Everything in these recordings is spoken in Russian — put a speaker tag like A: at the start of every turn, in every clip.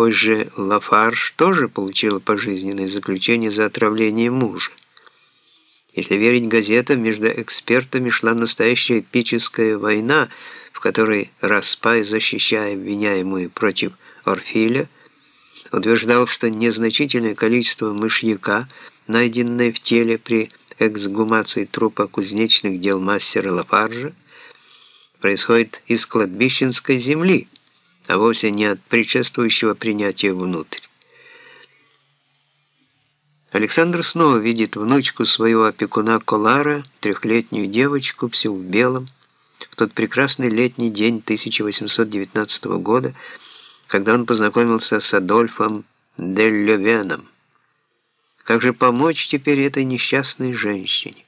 A: Позже Лафарж тоже получила пожизненное заключение за отравление мужа. Если верить газетам, между экспертами шла настоящая эпическая война, в которой Распай, защищая обвиняемую против Орфиля, утверждал, что незначительное количество мышьяка, найденное в теле при эксгумации трупа кузнечных дел мастера Лафаржа, происходит из кладбищенской земли, а вовсе не от предшествующего принятия внутрь. Александр снова видит внучку своего опекуна Колара, трехлетнюю девочку, всю в белом, в тот прекрасный летний день 1819 года, когда он познакомился с Адольфом Дель Как же помочь теперь этой несчастной женщине?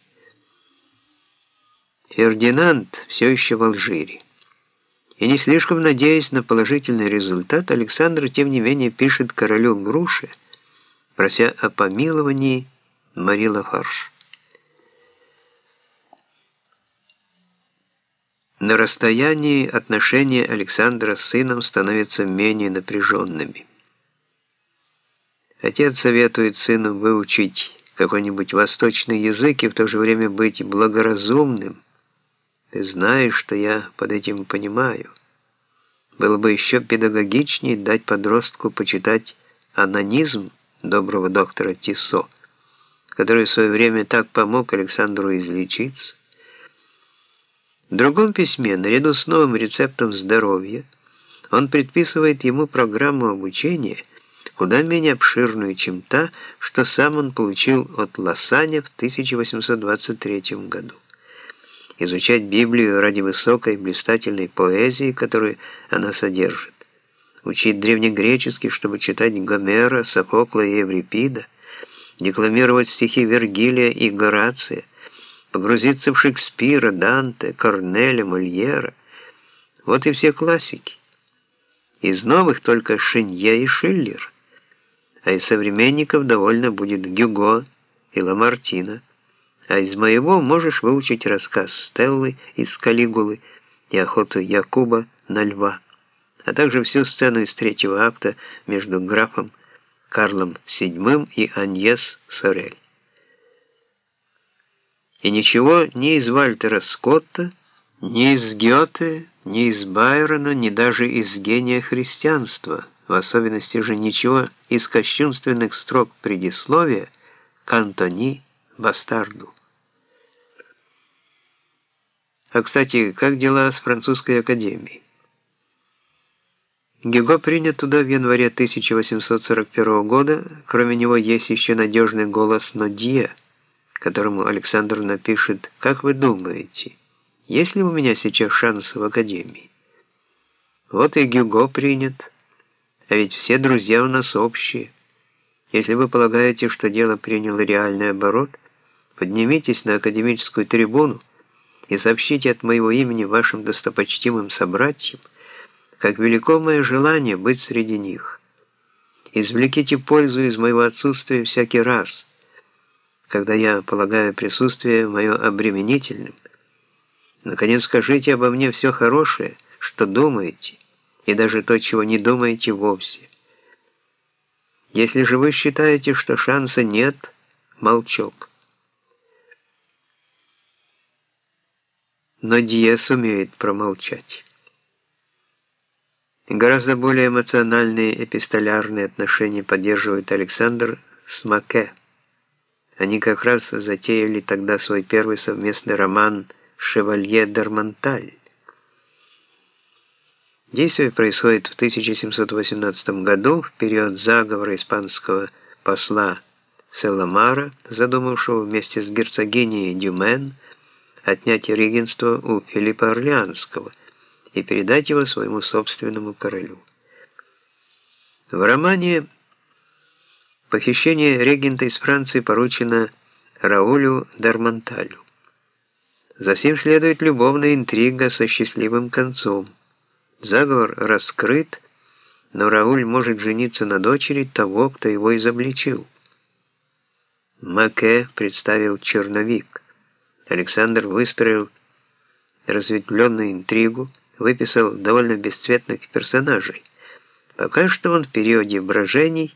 A: Фердинанд все еще в Алжире. И не слишком надеясь на положительный результат, Александр, тем не менее, пишет королю Груше – прося о помиловании Мари Лафарж. На расстоянии отношения Александра с сыном становятся менее напряженными. Отец советует сыну выучить какой-нибудь восточный язык и в то же время быть благоразумным. Ты знаешь, что я под этим понимаю. Было бы еще педагогичнее дать подростку почитать анонизм, доброго доктора Тисо, который в свое время так помог Александру излечиться. В другом письме, наряду с новым рецептом здоровья, он предписывает ему программу обучения, куда менее обширную, чем та, что сам он получил от Лосаня в 1823 году. Изучать Библию ради высокой блистательной поэзии, которую она содержит. Учить древнегреческий, чтобы читать Гомера, Софокла и Еврипида, декламировать стихи Вергилия и Горация, погрузиться в Шекспира, Данте, Корнеля, Мольера. Вот и все классики. Из новых только Шинье и Шиллер, а из современников довольно будет Гюго и Ламартина, а из моего можешь выучить рассказ Стеллы из Калигулы и охоту Якуба на льва а также всю сцену из третьего акта между графом Карлом VII и Аньес Сорель. И ничего ни из Вальтера Скотта, ни из Гёте, ни из Байрона, ни даже из гения христианства, в особенности же ничего из кощунственных строк предисловия к Антони Бастарду. А, кстати, как дела с французской академией? Гюго принят туда в январе 1841 года. Кроме него есть еще надежный голос Нодье, которому Александр напишет «Как вы думаете, есть ли у меня сейчас шанс в Академии?» Вот и Гюго принят, а ведь все друзья у нас общие. Если вы полагаете, что дело приняло реальный оборот, поднимитесь на академическую трибуну и сообщите от моего имени вашим достопочтимым собратьям, как велико мое желание быть среди них. Извлеките пользу из моего отсутствия всякий раз, когда я полагаю присутствие мое обременительным. Наконец, скажите обо мне все хорошее, что думаете, и даже то, чего не думаете вовсе. Если же вы считаете, что шанса нет, молчок. Но Диес умеет промолчать. Гораздо более эмоциональные эпистолярные отношения поддерживает Александр с Маке. Они как раз затеяли тогда свой первый совместный роман «Шевалье Дармонталь». Действие происходит в 1718 году, в период заговора испанского посла Селамара, задумавшего вместе с герцогиней Дюмен отнять регенство у Филиппа Орлеанского – и передать его своему собственному королю. В романе похищение регента из Франции поручено Раулю Дармонталю. Затем следует любовная интрига со счастливым концом. Заговор раскрыт, но Рауль может жениться на дочери того, кто его изобличил. Маке представил черновик. Александр выстроил разветвленную интригу, выписал довольно бесцветных персонажей, Пока что он в периоде брожений,